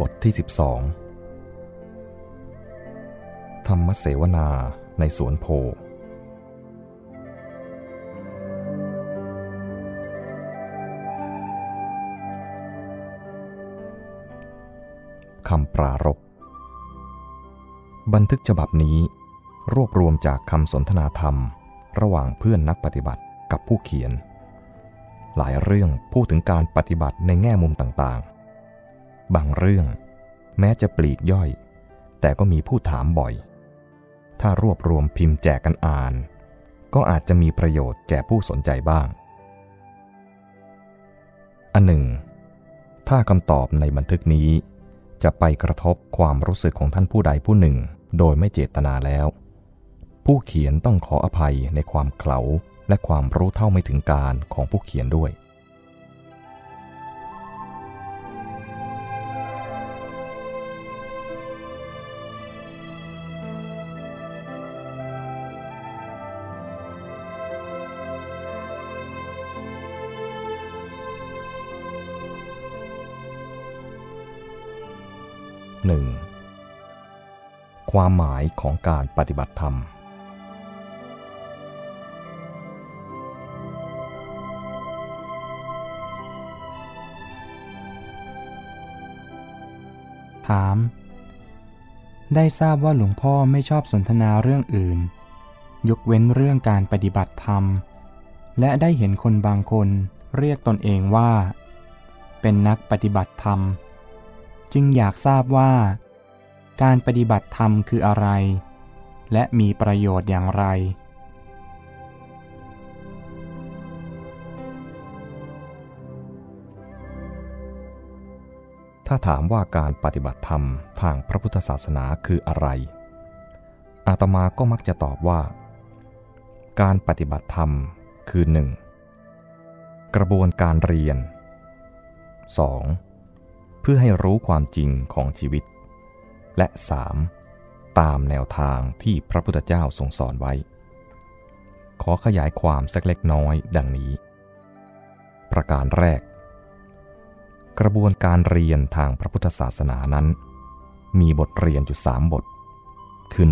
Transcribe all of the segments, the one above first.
บทที่ 12 ธรรมเสวนาในสวนโพ คำปรารบบันทึกฉบับนี้ รวบรวมจากคำสนทนาธรรม ระหว่างเพื่อนนักปฏิบัติกับผู้เขียน หลายเรื่องพูดถึงการปฏิบัติในแง่มุมต่างๆ บางเรื่อง แม้จะปลีกย่อย แต่ก็มีผู้ถามบ่อย ถ้ารวบรวมพิมพ์แจกกันอ่าน ก็อาจจะมีประโยชน์แก่ผู้สนใจบ้าง อันหนึ่ง ถ้าคำตอบในบันทึกนี้ จะไปกระทบความรู้สึกของท่านผู้ใดผู้หนึ่ง โดยไม่เจตนาแล้ว ผู้เขียนต้องขออภัยในความเขลาและความรู้เท่าไม่ถึงการของผู้เขียนด้วย ความหมายของการปฏิบัติธรรม ถาม ได้ทราบว่าหลวงพ่อไม่ชอบสนทนาเรื่องอื่น ยกเว้นเรื่องการปฏิบัติธรรม และได้เห็นคนบางคนเรียกตนเองว่า เป็นนักปฏิบัติธรรม จึงอยากทราบว่า การปฏิบัติธรรมคืออะไร และมีประโยชน์อย่างไร ถ้าถามว่าการปฏิบัติธรรมทางพระพุทธศาสนาคืออะไร อาตมาก็มักจะตอบว่า การปฏิบัติธรรมคือ 1. กระบวนการเรียน 2. เพื่อให้รู้ความจริงของชีวิต และ 3. ตามแนวทางที่พระพุทธเจ้าทรงสอนไว้ ขอขยายความสักเล็กน้อยดังนี้ ประการแรก กระบวนการเรียนทางพระพุทธศาสนานั้น มีบทเรียนอยู่สามบท คือ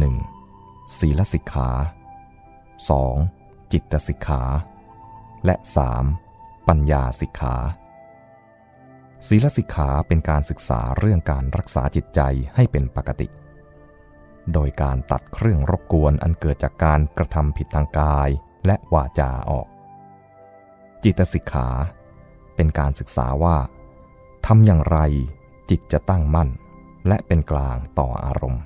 1. ศีลสิกขา 2. จิตสิกขา และ 3. ปัญญาสิกขา ศีลสิกขาเป็นการศึกษาเรื่องการรักษาจิตใจให้เป็นปกติ โดยการตัดเครื่องรบกวนอันเกิดจากการกระทำผิดทางกายและวาจาออก จิตสิกขา เป็นการศึกษาว่าทำอย่างไรจิตจะตั้งมั่น และเป็นกลางต่ออารมณ์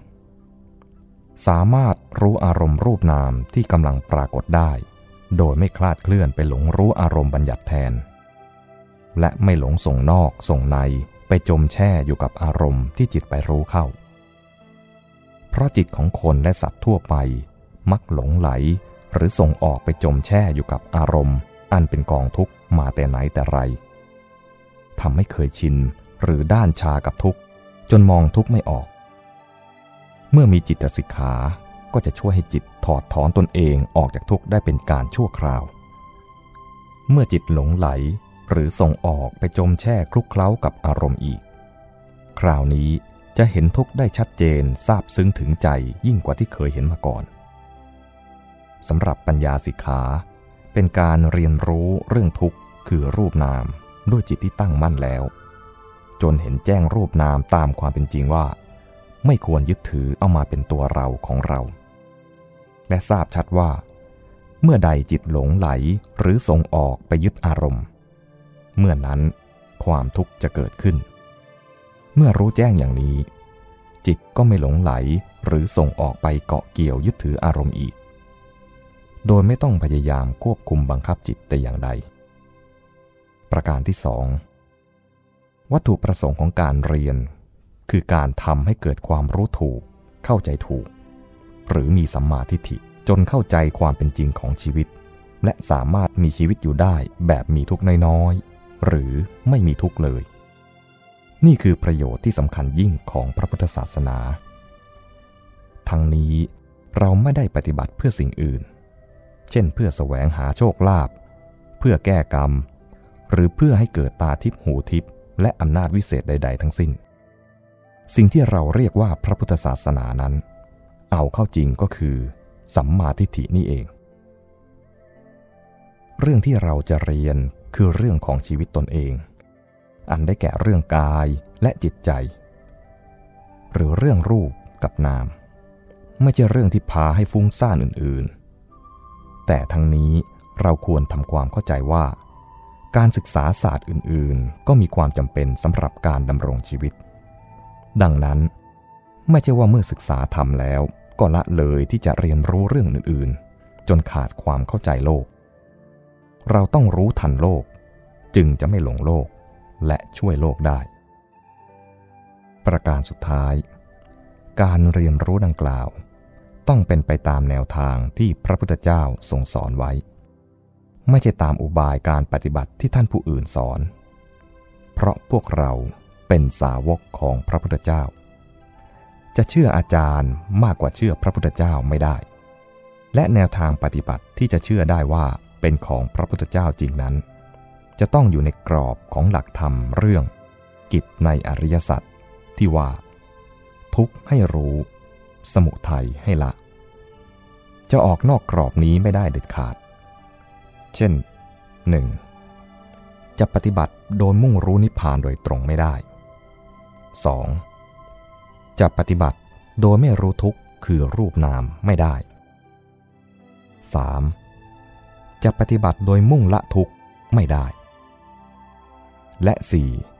สามารถรู้อารมณ์รูปนามที่กำลังปรากฏได้ โดยไม่คลาดเคลื่อนไปหลงรู้อารมณ์บัญญัติแทน และไม่หลงส่งนอกส่งในไปจมแช่อยู่กับอารมณ์ที่จิตไปรู้เข้า เพราะจิตของคนและสัตว์ทั่วไป มักหลงไหลหรือส่งออกไปจมแช่อยู่กับอารมณ์ อันเป็นกองทุกข์มาแต่ไหนแต่ไรทำให้เคยชินหรือด้านชากับทุกข์ จนมองทุกข์ไม่ออก เมื่อมีจิตสิกขาก็จะช่วยให้จิตถอดถอนตนเองออกจากทุกข์ได้เป็นการชั่วคราว เมื่อจิตหลงไหล หรือส่งออกไปจมแช่คลุกเคล้ากับอารมณ์อีก คราวนี้จะเห็นทุกได้ชัดเจนทราบซึ้งถึงใจยิ่งกว่าที่เคยเห็นมาก่อนสำหรับปัญญาสิกขาเป็นการเรียนรู้เรื่องทุกข์คือรูปนามด้วยจิตที่ตั้งมั่นแล้ว จนเห็นแจ้งรูปนามตามความเป็นจริงว่า ไม่ควรยึดถือเอามาเป็นตัวเราของเรา และทราบชัดว่า เมื่อใดจิตหลงไหลหรือส่งออกไปยึดอารมณ์ เมื่อนั้นความทุกข์จะเกิดขึ้น เมื่อรู้แจ้งอย่างนี้ จิตก็ไม่หลงไหลหรือส่งออกไปเกาะเกี่ยวยึดถืออารมณ์อีก โดยไม่ต้องพยายามควบคุมบังคับจิตแต่อย่างใด ประการที่สองวัตถุประสงค์ของการเรียน คือการทำให้เกิดความรู้ถูก เข้าใจถูก หรือมีสัมมาทิฏฐิจนเข้าใจความเป็นจริงของชีวิต และสามารถมีชีวิตอยู่ได้แบบมีทุกน้อย หรือไม่มีทุกข์เลย นี่คือประโยชน์ที่สำคัญยิ่งของพระพุทธศาสนา ทั้งนี้เราไม่ได้ปฏิบัติเพื่อสิ่งอื่น เช่น เพื่อแสวงหาโชคลาภ เพื่อแก้กรรม หรือเพื่อให้เกิดตาทิพหูทิพและอำนาจวิเศษใด ๆ ทั้งสิ้น สิ่งที่เราเรียกว่าพระพุทธศาสนานั้น เอาเข้าจริงก็คือ สัมมาทิฏฐินี่เอง เรื่องที่เราจะเรียน คือเรื่องของชีวิตตนเอง อันได้แก่เรื่องกายและจิตใจ หรือเรื่องรูปกับนาม ไม่ใช่เรื่องที่พาให้ฟุ้งซ่านอื่นๆ แต่ทั้งนี้เราควรทำความเข้าใจว่า การศึกษาศาสตร์อื่นๆ ก็มีความจำเป็นสำหรับการดำรงชีวิต ดังนั้นไม่ใช่ว่าเมื่อศึกษาทำแล้ว ก็ละเลยที่จะเรียนรู้เรื่องอื่นๆ จนขาดความเข้าใจโลก เราต้องรู้ทันโลก จึงจะไม่หลงโลกและช่วยโลกได้ ประการสุดท้าย การเรียนรู้ดังกล่าว ต้องเป็นไปตามแนวทางที่พระพุทธเจ้าทรงสอนไว้ ไม่ใช่ตามอุบายการปฏิบัติที่ท่านผู้อื่นสอน เพราะพวกเราเป็นสาวกของพระพุทธเจ้า จะเชื่ออาจารย์มากกว่าเชื่อพระพุทธเจ้าไม่ได้ และแนวทางปฏิบัติที่จะเชื่อได้ว่า เป็นของพระพุทธเจ้าจริงนั้น จะต้องอยู่ในกรอบของหลักธรรมเรื่อง กิจในอริยสัจที่ว่า ทุกข์ให้รู้ สมุทัยให้ละ จะออกนอกกรอบนี้ไม่ได้เด็ดขาด เช่น 1. จะปฏิบัติโดยมุ่งรู้นิพพานโดยตรงไม่ได้ 2. จะปฏิบัติโดยไม่รู้ทุกข์คือรูปนามไม่ได้ 3. จะปฏิบัติโดยมุ่งละทุกข์ไม่ได้ และ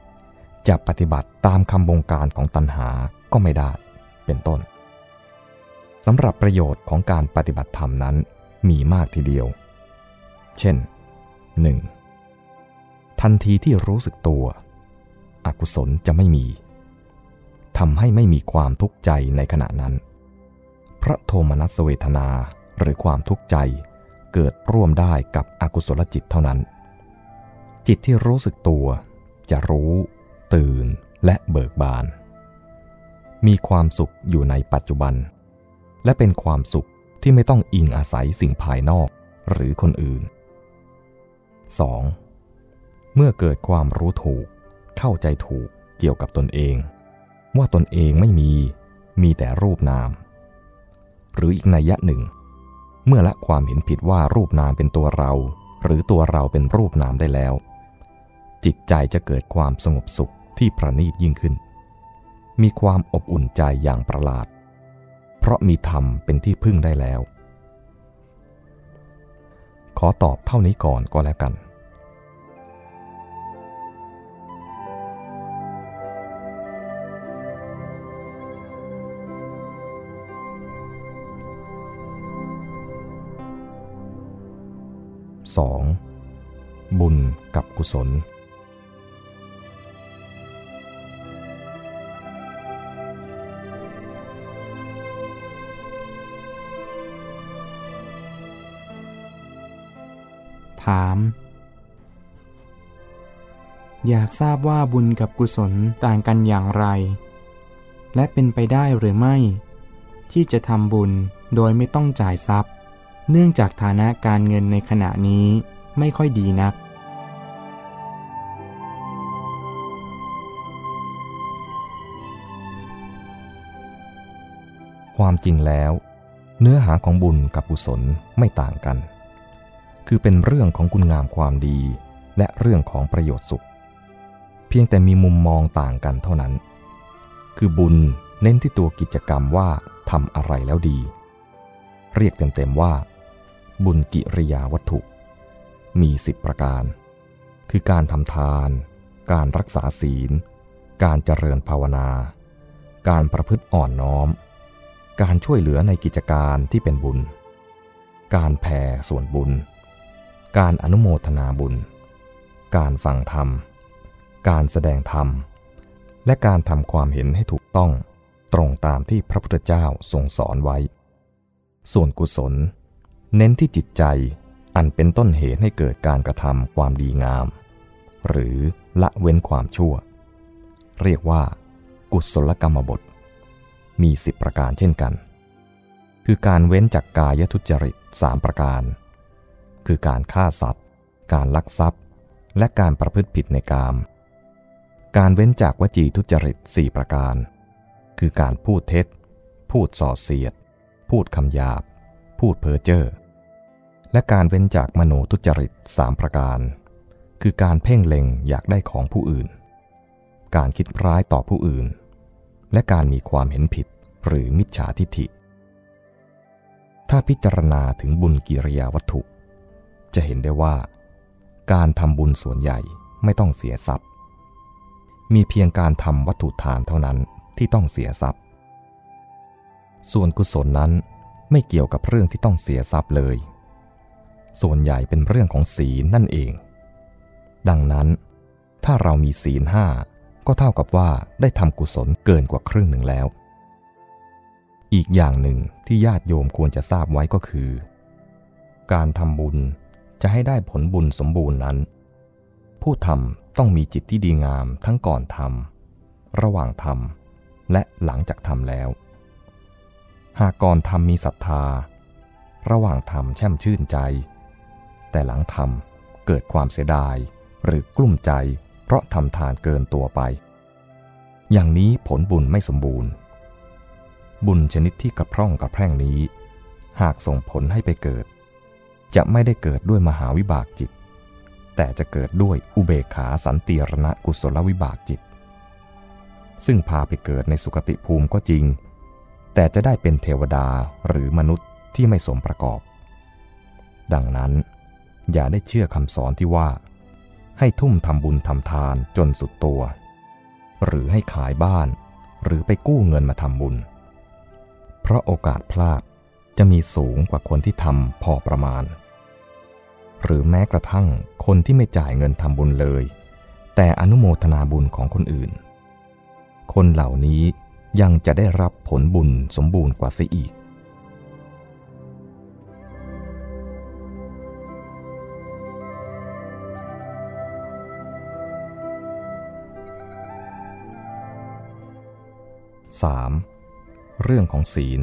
4. จะปฏิบัติตามคำบงการของตัณหาก็ไม่ได้ เป็นต้นสำหรับประโยชน์ของการปฏิบัติธรรมนั้นมีมากทีเดียว เช่น 1. ทันทีที่รู้สึกตัว อกุศลจะไม่มีทำให้ไม่มีความทุกข์ใจในขณะนั้น พระโทมนัสเวทนาหรือความทุกข์ใจ เกิดร่วมได้กับอกุศลจิตเท่านั้น จิตที่รู้สึกตัวจะรู้ ตื่นและเบิกบาน มีความสุขอยู่ในปัจจุบัน และเป็นความสุขที่ไม่ต้องอิงอาศัยสิ่งภายนอกหรือคนอื่น 2. เมื่อเกิดความรู้ถูก เข้าใจถูกเกี่ยวกับตนเอง ว่าตนเองไม่มี มีแต่รูปนาม หรืออีกนัยยะหนึ่ง เมื่อละความเห็นผิดว่ารูปนามเป็นตัวเรา หรือตัวเราเป็นรูปนามได้แล้ว จิตใจจะเกิดความสงบสุขที่ประณีตยิ่งขึ้น มีความอบอุ่นใจอย่างประหลาด เพราะมีธรรมเป็นที่พึ่งได้แล้ว ขอตอบเท่านี้ก่อนก็แล้วกัน 2. บุญกับกุศล ถาม อยากทราบว่าบุญกับกุศลต่างกันอย่างไร และเป็นไปได้หรือไม่ ที่จะทำบุญโดยไม่ต้องจ่ายทรัพย์ เนื่องจากฐานะการเงินในขณะนี้ไม่ค่อยดีนัก ความจริงแล้ว เนื้อหาของบุญกับกุศลไม่ต่างกัน คือเป็นเรื่องของคุณงามความดี และเรื่องของประโยชน์สุข เพียงแต่มีมุมมองต่างกันเท่านั้น คือบุญเน้นที่ตัวกิจกรรมว่าทำอะไรแล้วดี เรียกเต็มๆว่า บุญกิริยาวัตถุ มีสิบประการ คือการทำทาน การรักษาศีล การเจริญภาวนา การประพฤติอ่อนน้อม การช่วยเหลือในกิจการที่เป็นบุญ การแผ่ส่วนบุญ การอนุโมทนาบุญ การฟังธรรม การแสดงธรรม และการทำความเห็นให้ถูกต้องตรงตามที่พระพุทธเจ้าทรงสอนไว้ ส่วนกุศล เน้นที่จิตใจอันเป็นต้นเหตุให้เกิดการกระทำความดีงาม หรือละเว้นความชั่ว เรียกว่า กุศลกรรมบท มีสิบประการเช่นกัน คือการเว้นจากกายทุจริตสามประการ คือการฆ่าสัตว์ การลักทรัพย์ และการประพฤติผิดในกาม การเว้นจากวจีทุจริตสี่ประการ คือการพูดเท็จ พูดส่อเสียด พูดคำหยาบ พูดเพ้อเจ้อ และการเว้นจากมโนทุจริตสามประการ คือการเพ่งเล็งอยากได้ของผู้อื่น การคิดร้ายต่อผู้อื่น และการมีความเห็นผิดหรือมิจฉาทิฐิ ถ้าพิจารณาถึงบุญกิริยาวัตถุ จะเห็นได้ว่า การทำบุญส่วนใหญ่ไม่ต้องเสียทรัพย์ มีเพียงการทำวัตถุทานเท่านั้นที่ต้องเสียทรัพย์ ส่วนกุศลนั้นไม่เกี่ยวกับเรื่องที่ต้องเสียทรัพย์เลย ส่วนใหญ่เป็นเรื่องของศีลนั่นเอง ดังนั้น ถ้าเรามีศีลห้าก็เท่ากับว่าได้ทำกุศลเกินกว่าครึ่งหนึ่งแล้ว อีกอย่างหนึ่งที่ญาติโยมควรจะทราบไว้ก็คือ การทำบุญจะให้ได้ผลบุญสมบูรณ์นั้น ผู้ทำต้องมีจิตที่ดีงามทั้งก่อนทำระหว่างทำและหลังจากทำแล้ว หากก่อนทำมีศรัทธา ระหว่างทำแช่มชื่นใจ แต่หลังทำเกิดความเสียดาย หรือกลุ้มใจเพราะทำทานเกินตัวไป อย่างนี้ผลบุญไม่สมบูรณ์ บุญชนิดที่กระพร่องกระแพร่งนี้ หากส่งผลให้ไปเกิด จะไม่ได้เกิดด้วยมหาวิบากจิต แต่จะเกิดด้วยอุเบกขาสันติรณะกุศลวิบากจิต ซึ่งพาไปเกิดในสุคติภูมิก็จริง แต่จะได้เป็นเทวดาหรือมนุษย์ที่ไม่สมประกอบ ดังนั้น อย่าได้เชื่อคำสอนที่ว่า ให้ทุ่มทำบุญทำทานจนสุดตัว หรือให้ขายบ้าน หรือไปกู้เงินมาทำบุญ เพราะโอกาสพลาดจะมีสูงกว่าคนที่ทำพอประมาณ หรือแม้กระทั่งคนที่ไม่จ่ายเงินทำบุญเลย แต่อนุโมทนาบุญของคนอื่น คนเหล่านี้ยังจะได้รับผลบุญสมบูรณ์กว่าเสียอีก 3. เรื่องของศีล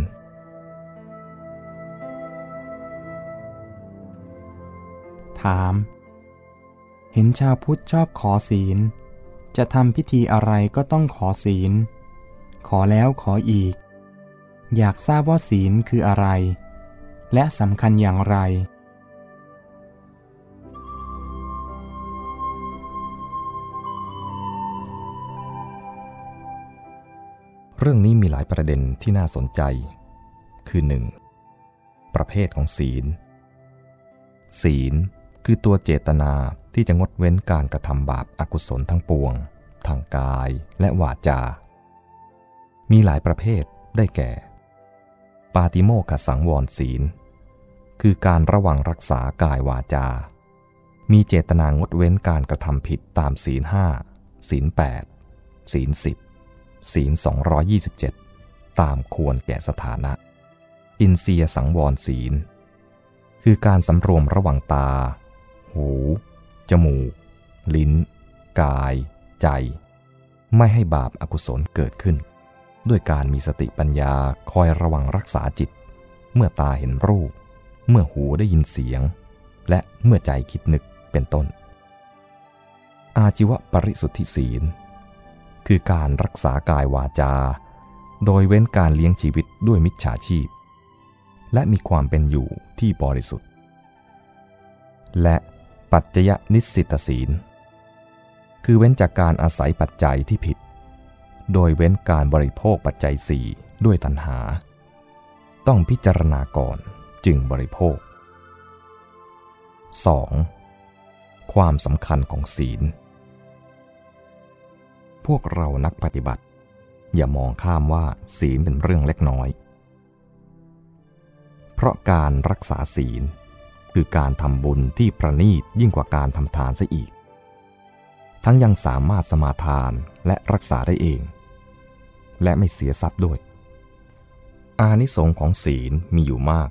ถาม เห็นชาวพุทธชอบขอศีล จะทำพิธีอะไรก็ต้องขอศีล ขอแล้วขออีก อยากทราบว่าศีลคืออะไร และสำคัญอย่างไร รื่องนี้มีหลายประเด็นที่น่าสนใจ คือ 1. ประเภทของศีล ศีลคือตัวเจตนาที่จะงดเว้นการกระทำบาปอากุศลทั้งปวง ทางกายและวาจา มีหลายประเภทได้แก่ ปาติโมกสังวรศีล คือการระวังรักษากายวาจา มีเจตนางดเว้นการกระทำผิดตามศีลห้าศีลแปดศีลสิบ ศีล 227 ตามควรแก่สถานะ อินเสียสังวรศีล คือการสำรวมระหว่างตา หู จมูก ลิ้น กาย ใจ ไม่ให้บาปอากุศลเกิดขึ้น ด้วยการมีสติปัญญาคอยระวังรักษาจิต เมื่อตาเห็นรูป เมื่อหูได้ยินเสียง และเมื่อใจคิดนึกเป็นต้น อาจิวปริสุทธิศีล คือการรักษากายวาจา โดยเว้นการเลี้ยงชีวิตด้วยมิจฉาชีพ และมีความเป็นอยู่ที่บริสุทธิ์ และปัจจยนิสิตศีล คือเว้นจากการอาศัยปัจจัยที่ผิด โดยเว้นการบริโภคปัจจัยสี่ด้วยตัณหา ต้องพิจารณาก่อนจึงบริโภค 2. ความสำคัญของศีล พวกเรานักปฏิบัติ อย่ามองข้ามว่าศีลเป็นเรื่องเล็กน้อย เพราะการรักษาศีล คือการทำบุญที่ประณีตยิ่งกว่าการทำทานซะอีก ทั้งยังสามารถสมาทานและรักษาได้เอง และไม่เสียทรัพย์ด้วย อานิสงส์ของศีลมีอยู่มาก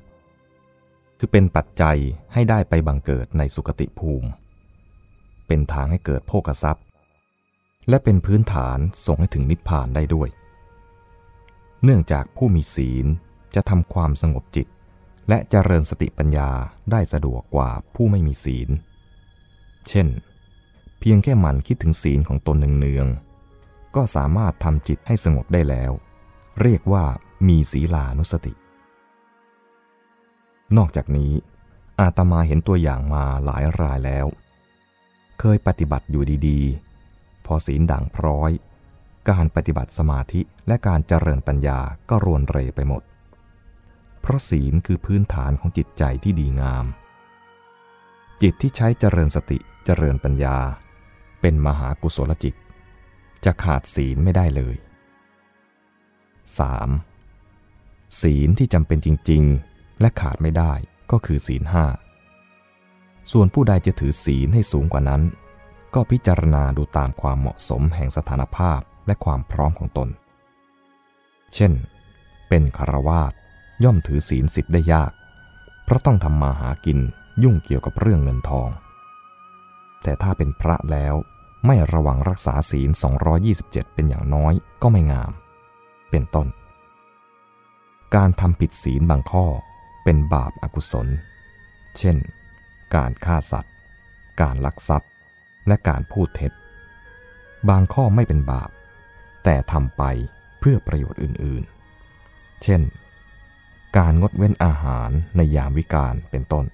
คือเป็นปัจจัยให้ได้ไปบังเกิดในสุคติภูมิ เป็นทางให้เกิดโภกทรัพย์ และเป็นพื้นฐานส่งให้ถึงนิพพานได้ด้วย เนื่องจากผู้มีศีลจะทำความสงบจิต และเจริญสติปัญญาได้สะดวกกว่าผู้ไม่มีศีล เช่น เพียงแค่มันคิดถึงศีลของตนเนืองๆก็สามารถทำจิตให้สงบได้แล้ว เรียกว่ามีศีลานุสติ นอกจากนี้ อาตมาเห็นตัวอย่างมาหลายรายแล้ว เคยปฏิบัติอยู่ดีๆ พอศีลด่างพร้อย การปฏิบัติสมาธิและการเจริญปัญญาก็รวนเรไปหมด เพราะศีลคือพื้นฐานของจิตใจที่ดีงาม จิตที่ใช้เจริญสติเจริญปัญญา เป็นมหากุศลจิต จะขาดศีลไม่ได้เลย 3. ศีลที่จำเป็นจริง ๆ และขาดไม่ได้ก็คือศีลห้าส่วนผู้ใดจะถือศีลให้สูงกว่านั้น ก็พิจารณาดูตามความเหมาะสมแห่งสถานภาพและความพร้อมของตน เช่น เป็นคารวาสย่อมถือศีลสิบได้ยาก เพราะต้องทำมาหากินยุ่งเกี่ยวกับเรื่องเงินทอง แต่ถ้าเป็นพระแล้วไม่ระวังรักษาศีล 227 เป็นอย่างน้อยก็ไม่งาม เป็นต้น การทำผิดศีลบางข้อเป็นบาปอากุศล เช่น การฆ่าสัตว์ การลักทรัพย์ และการพูดเท็จ บางข้อไม่เป็นบาป แต่ทำไปเพื่อประโยชน์อื่นๆ เช่น การงดเว้นอาหารในยามวิกาลเป็นต้น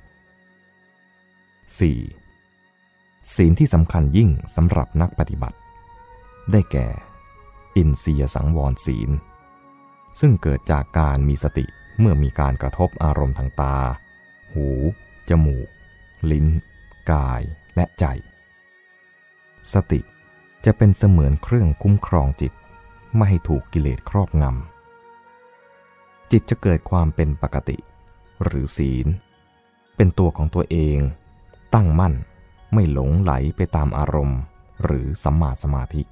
4. ศีลที่สำคัญยิ่งสำหรับนักปฏิบัติ ได้แก่ อินทรียสังวรศีล ซึ่งเกิดจากการมีสติเมื่อมีการกระทบอารมณ์ทางตา หู จมูก ลิ้น กาย และใจ สติจะเป็นเสมือนเครื่องคุ้มครองจิต ไม่ให้ถูกกิเลสครอบงำ จิตจะเกิดความเป็นปกติ หรือศีล เป็นตัวของตัวเอง ตั้งมั่นไม่หลงไหลไปตามอารมณ์ หรือสัมมาสมาธิ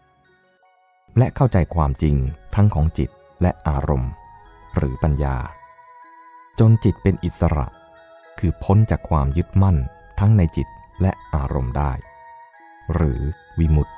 และเข้าใจความจริงทั้งของจิตและอารมณ์ หรือปัญญา จนจิตเป็นอิสระ คือพ้นจากความยึดมั่นทั้งในจิตและอารมณ์ได้ หรือวิมุตติ